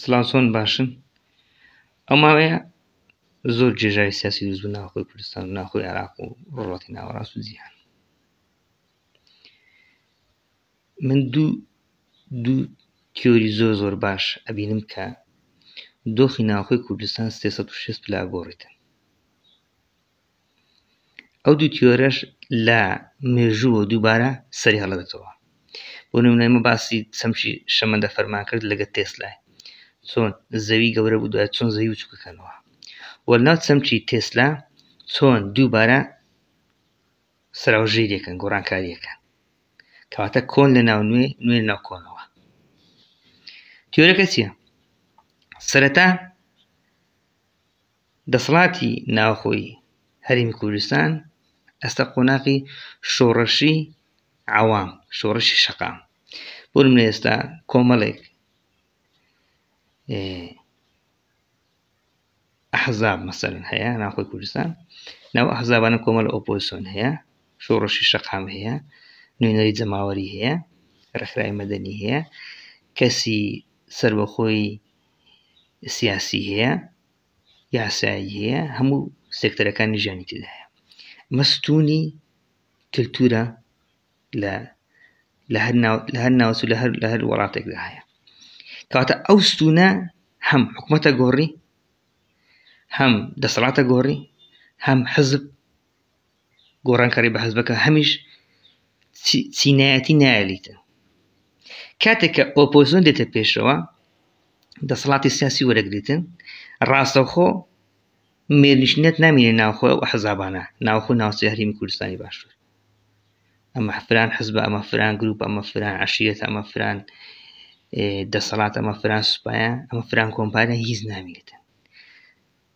سلااو چۆن باشن ئەو ماوەیە زۆر جێژای سیاسی دروست بوو ناخۆی کوردستان و ناخۆی عراق و ڕۆڵەتی ناوەڕاست و جیهان من دوو دوو تیۆری زۆر زۆر باش ئەبینم کە دۆخی ناوخۆی کوردستان 360 پلا گۆڕیتن ئەو دوو تیۆرەش لە مێژووە دووبارە سەری هەڵدەێتەوە بۆ نمونەمە باسی سەمشی شەمەندە فەرمان کرد لەگە تێسلای چۆن زەوی گەورە بوو دوای چۆن زەوی وچکەکەنەوە وەل ناو چەمچی تێسلا چۆن دووبارە سراوژەی دەکەن گۆڕانکاریەکەن کەواتە کۆن لە ناو نوێ نوێ ناو کۆنەوە تیۆرەکە چییە سەرەتا دەسەڵاتی ناوخۆی هەرێمی کوردستان ئەستە قۆناغی شۆڕشی عەوام شۆڕشی شەقام بۆ نمونە ئێستا کۆمەڵێک ئەحزاب مەسەرن هەیە ناخۆی کوردستان ناو ئەحزابانە کۆمەل ئۆپۆسۆن هەیە شۆڕشی شەقام هەیە نوێنەری جەماوەری هەیە ڕێکخرای مەدەنی هەیە کەسی سربەخۆی سیاسی هەیە یاسایی هەیە هەموو سێکتەرەکانی ژیانی تێدایە ئەمە ستونی کللتورە لە لە هەر لە هەر ناوچ لە هەر لە هەر وڵاتێکدا هەیە کاتە ئەو ستونە هەم حکوومەتە گۆڕی هەم دەسەڵاتە گۆڕی هەم حزب گۆڕانکاری بەحەز بەکە هەمیش چینایەتی نایەلیتن کاتێک کە ئۆپۆزیۆن دێتە پێشەوە دەسەڵاتی سیاسی وەرەگریتن ڕاستەوخۆ مێرنیشنێت نامینێ ناوخۆ ئەو حەزابانە ناوخۆ ناوچە هەرمی کوردستانی باشتر ئەمە فران حزب ئەمە فران گروپ ئەمە فران عشیرەت ئەمە فران دەسەڵات ئەمە فران سوپایە ئەمە فران کۆمپانیا هیچ نامینێتن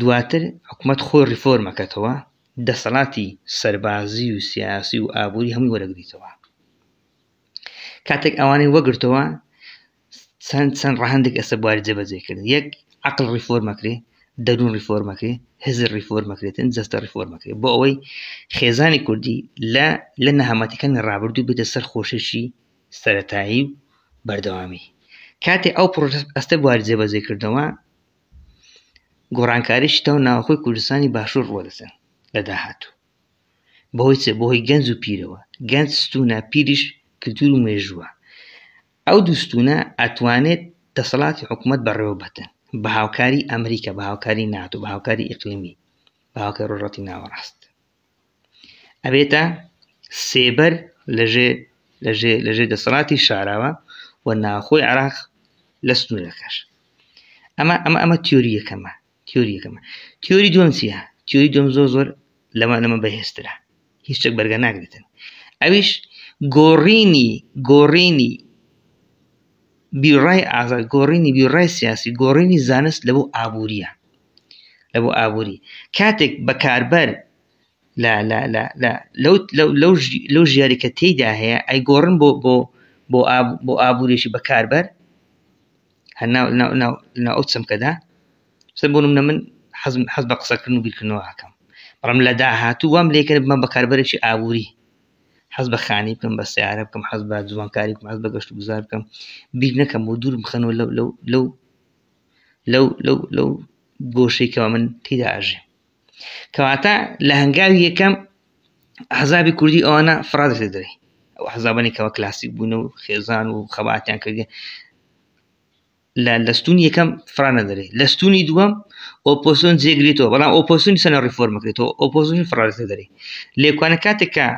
دواتر حکومەت خۆی ڕیفۆرم ئەکەتەوە دەسەڵاتی سەربازی و سیاسی و ئابوری هەمووی وەرەگریتەوە کاتێک ئەوانەی وەگرتەوە چەند چەند ڕەهندێک ئەسە بواری جێبەجێکردن یەک عقل ڕیفۆرمەکرێ دەروون ڕیفۆرمەکرێ هزر ڕیفۆرمەکرێتن جەستە ڕیفۆرمەکرێت بۆ ئەوەی خێزانی کوردی لە لە نەهامەتەکانی ڕابردوو بێتە سەر خۆشێکی سەتایی و بەردەوامی کاتێ ئەو پرۆسەستە بواری جێبەجێکردنەوە گۆڕانکاری شتا و ناوخۆی کوردستانی باشوور ڕوەدەسن لە داهاتوو بەهۆی چ بەهۆی گەنج و پیرەوە گەنج ستونە پیریش کللتور و مێژووە ئەو دوستونە ئەتوانێت دەسەڵاتی حکوومەت بەڕێوە بەتن بە هاوکاری ئەمریکا بە هاوکاری ناتو بە هاوکاری ئیقلیمی باوکە ڕۆژەتی ناوەڕاست ئەبێتە سێبەر لەژێ لەژێ لەژێ دەسەڵاتی شاراوە و ناخۆی عراق لە سنوورەکەش ئەمە ئەمە ئەمە تیۆریەکەمە تیۆریەکەمە تیۆری دوم چیە تیۆری دوم زۆر زۆر لەمە لەمە بەهێسترا هیچ شتێک بەرگە ناگرێتن ئەویش گۆڕینی گۆڕینی بیڕای ئازاد گۆڕینی بیڕای سیاسی گۆڕینی زانست لە بۆ ئابوووریە لە بۆ ئابووری کاتێک بەکاربەر لەو ژیاری کە تێیدا هەیە ئەی گۆڕن بۆ بۆ بۆ بۆ ئابوورێکی بەکاربەر هەناو ناو ئەو چەمکەدا سەر بوون منە من حەزم حەز بە قسەکردن و بیرکردنەوەکەم بەڵام لە داهاتوو وام لێکرد بمە بەکاربەرێکی ئابووری حەز بە خانی بکەم بە سیارە بکەم حەز بە جوانکاری بکەم حەز بە گەشت گوزار بکەم بیر نەکەم بۆ دوور بخەنەوە لەو لەو لەو لەو لەو لەو گۆشێکەوە من تیدا ئەژێ کەواتە لە هەنگاوی یەکەم حەزابی کوردی ئەوانە فرادێ دەێ ئەو حەزابانێکەوە کلاسیک بوون و خێزان و خەباتیان کردێ لە لەستونی یەکەم فرانە دەێ لەستونی دووەم ئۆپۆسیۆن جێگرێتەوە بەڵام ئۆپۆسیۆنی سەنە ڕیفۆرم بکرێتەوە ئۆپۆزیۆنی فرازە دەێ لێکوانە کاتێکە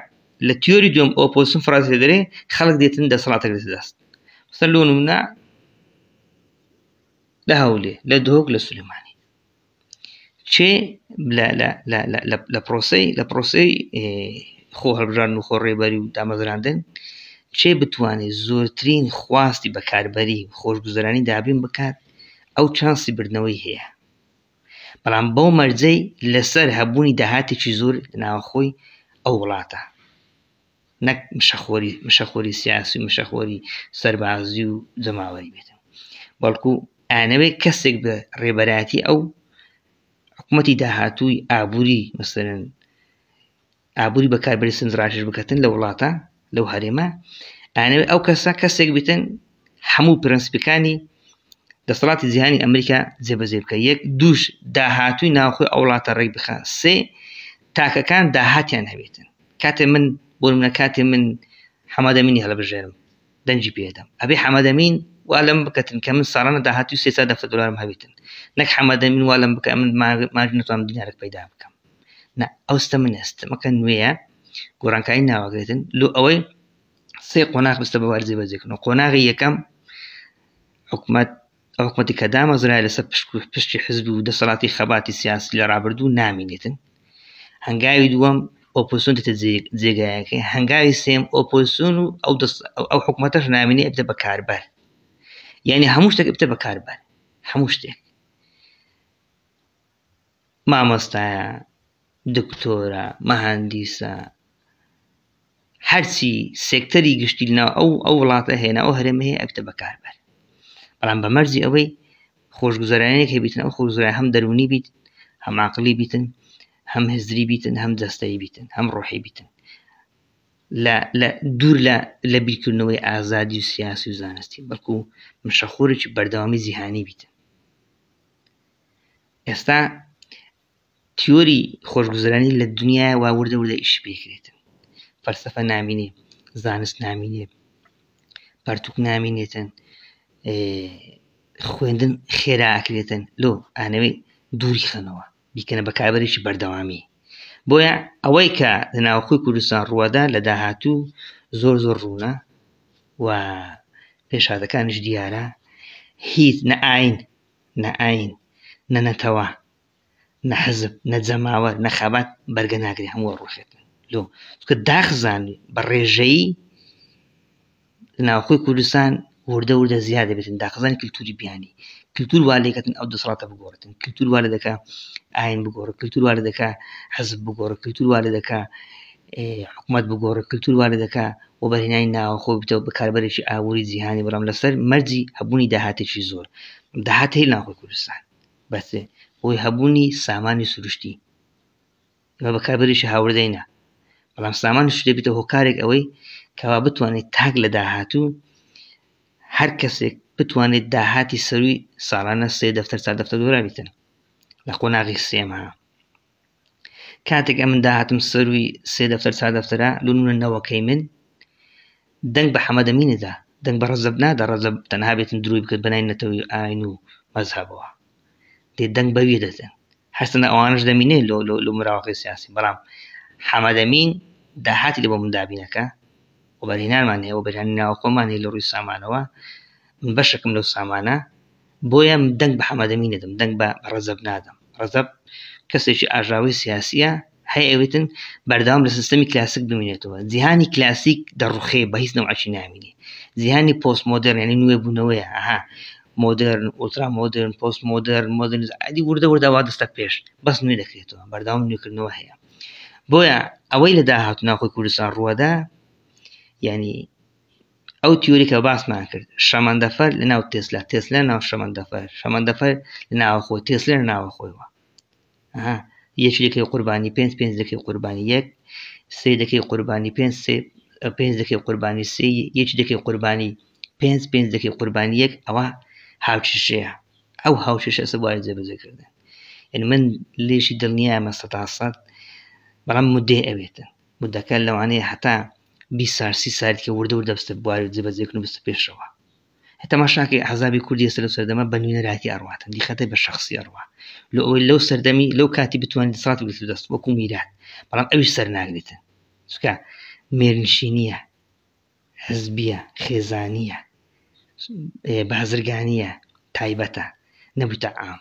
لە تیۆری دوم ئۆپۆسیۆن فرازە دەێ خەڵک دێتن دەسەڵاتە دەست سەر لۆ نمونە لە هەولێ لە دهۆک لە سلێمانی چێ لە پرۆسی لە پرۆسی خۆ هەڵبژان و خۆ ڕێبەری و دامەزراندن چێ بتوانێت زۆرترین خواستی بەکاربەری خۆشگوزرانی دابین بکات ئەو چانسی بردنەوەی هەیە بەڵام بەو مەرجەی لەسەر هەبوونی داهاتێکی زۆر ناوخۆی ئەو وڵاتە نەک مشەخۆری مشەخۆری سیاسی و مشەخۆری سەربازی و جەماوەری بێتن بەڵکو ئانەوەی کەسێک بە ڕێبەراتی ئەو حکوومەتی داهاتووی ئابووری مەسەرن ئابووری بەکاربری سندڕاژش بکەن لە وڵاتە لەو هەرێمە ئانەوەی ئەو کەسە کەسێک بتن هەموو پرەنسپەکانی دەسەڵاتی جیهانی ئەمریکا جێبەجێ بکە یەک دووش داهاتووی ناوخۆی ئەو وڵاتە ڕێک بخە سێ تاکەکان داهاتیان هەبێتن کاتێ من بۆ منە کاتێ من حەمادەمینی هەڵبژێرم دەنجی پێدەم ئەبێ حەمادەمین وا لەم بکەتن کە من ساڵانە داهاتوی سێ ساعت دەفتە دلارم هەبێتن نەک حەمادەمین وا لەم بکە من ماژ نتوانم دینارێک پیدا بکەم نە ئەوستە من ئێستمەکە نوێیە گۆڕانکاری ناوەگرێتن لۆ ئەوەی سێ قۆناغ بستە بەوار جێبەجێکردنەوە قۆناغی یەکەم حکومت ئەو حکومەتی کە دامەزرای لەسەر پشتی حزب و دەسەڵاتی خەباتی سیاسی لە ڕابردوو نامینێتن هەنگاوی دووەم ئۆپۆسیۆن دێتە جێگایەکەی هەنگاوی سێم ئۆپۆسیۆن و ئەو ئەو حکوومەتەش نامینێ ئەبتە بەکاربەر یعنی هەموو شتێک بتە بەکاربەر هەموو شتێک مامۆستایە دکتۆرە مەهاندیسە هەرچی سێکتەری گشتی لەناو ئەو ئەو وڵاتە هەیە ئەو هەرێمە هەیە ئەبتە بەکاربەر بەڵام بە مەرجی ئەوەی خۆشگوزارانێک هەبیتن ئەو خۆزرای هەم دەرونی بیت هەم عقلی بیتن هەم هزری بیتن هەم جەستەی بیتن هەم ڕۆحی بیتن لە لە دوور لە لە بیرکردنەوەی ئازادی و سیاسی و زانستی بەڵکو مشەخۆرێکی بەردەوامی جیهانی بیتن ئێستا تیۆری خۆشگوزرانی لە دنیای وا وردە وردە ئیش پێکرێتن فەرسەفە نامینێ زانست نامینێ پەرتوک نامینێتن خوێندن خێرا ئەکرێتن لۆ ئانەوەی دووری خەنەوە بیکەنە بە کابرێکی بەردەوامی بۆیە ئەوەی کە لە ناوخۆی کوردستان ڕووەدا لە داهاتوو زۆر زۆر ڕوونە و پێشادەکانش دیارە هیچ نە ئاین نە ئاین، نە نەتەوە، نە حزب، نە جەماوەر، نە خەبات بەرگە ناگرێ هەموو ئەڕوخێتن. دوو، چونکە داخزانی بە ڕێژەیی لە ناوخۆی کوردستان وردە وردە زیاد دەبێتن داخزانی کلتوری بیانی کلتور وا لێکەتن ئەو دەسەڵاتە بگۆڕێتن کلتور وا لە دەکا ئاین بگۆڕە کلتور وا لە دەکا حزب بگۆڕە کلتور وا لە دەکا حکومەت بگۆڕێت کلتور وا دەکا و بەرهێنانی ناوەخۆ ببتەوە بە کاربەرێکی ئابووری جیهانی بەڵام لەسەر مەرجی هەبوونی داهاتێکی زۆر داهات هەیە ناوخۆی کوردستان بەس بۆی هەبوونی سامانی سروشتی ئەمە بە کاربەرێکی هاوردەینە بەڵام سامان شتێبیتە هۆکارێک ئەوەی کەوا بتوانێت تاک لە داهاتوو هەر کەسێک بتوانێت داهاتی سەروی ساڵانە سێ دەفتەر چار دەفتەر دۆرابیتن لە قۆناغی سێمە کاتێک ئەمن داهاتم سەروی سێ دەفتەر چا دەفتەرە لونونە نەوەکەی من دەنگ بە حەمەدەمینەدا دەنگ بە ڕزب نادا ڕزب تەنها بێتن دروی بکرد بەنای نەتەوەی و ئاین و مەزهبەوە دێ دەنگ بەویە دەزێن هەستنە ئەوانش دەمینێ لۆ لۆ لۆ مراوەکەی سیاسی بەڵام حەمەدەمین داهاتی لە بۆ من دابینەکە وەبەرهێنانمان هەیە وەبەرهێنانی ناوە خۆمان هەیە لە ڕووی سامانەوە من بەشەکەم لەو سامانە بۆیە من دەنگ بە حەمەدەمین نەدەم، دەنگ بە ڕەجەب نادەم. ڕەجەب کەسێکی ئاژاوەی سیاسییە، هەی ئەوێتن بەردەوام لە سیستەمی کلاسیک بمینێتەوە. جیهانی کلاسیک دەڕوخێ بە هیچ نەوعەکی نامینێ. جیهانی پۆست مۆدێرن یعنی نوێ بوونەوەیە، ئەها مۆدێرن، ئولترا مۆدێرن، پۆست مۆدێرن، مۆدێرنیز ئەدی وردە وردە وا دەستە پێش، بەس نوێ دەکرێتەوە، بەردەوام نوێکردنەوە هەیە. بۆیە ئەوەی لە داهاتوو ناوخۆی کوردستان ڕووەدا یعنی ئەو تیۆری کە باسمان کرد شەمەندەفەر لە ناو تێسلا تێسلا ناو شەمەندەفەر شەمەندەفەر لە ناوەخۆ تێسلەر ناوە خۆیوە یەک دەکەی قوربانی پێنج پێنج دەکەی قوربانی یەک سێ دەکەی قوربانی پێنج سێ پێنج دەکەی قوربانی سێ یەک دەکەی قوربانی پێنج پێنج دەکەی قوربانی یەک ئەوە هاوچشەیە ئەو هاوچشە سەبوای جێبەجێکردن یعنی من لێشی دڵنیایمە سەتا سەد بەڵام مدێ ئەوێتن مدەکە لەوانەیە هەتا بیست سال سی سالی دیکە وردە وردە بچتە بواری و جێبەجێ کردن و بچتە پێشەوە تەماشاکەی عەزابی کوردی ئێستا لەو سەردەمە بە نوێنەرایەتی ئەڕواتن دیقەتە بە شەخسی ئەڕوا لۆ ئەوەی لەو سەردەمی لەو کاتی بتوانین دەسەڵات بگرێت و دەست وەکو میرات بەڵام ئەویش سەر ناگرێتن چونکە مێرنشینییە حزبیە خێزانیە بازرگانیە تایبەتە نەبوویتە عام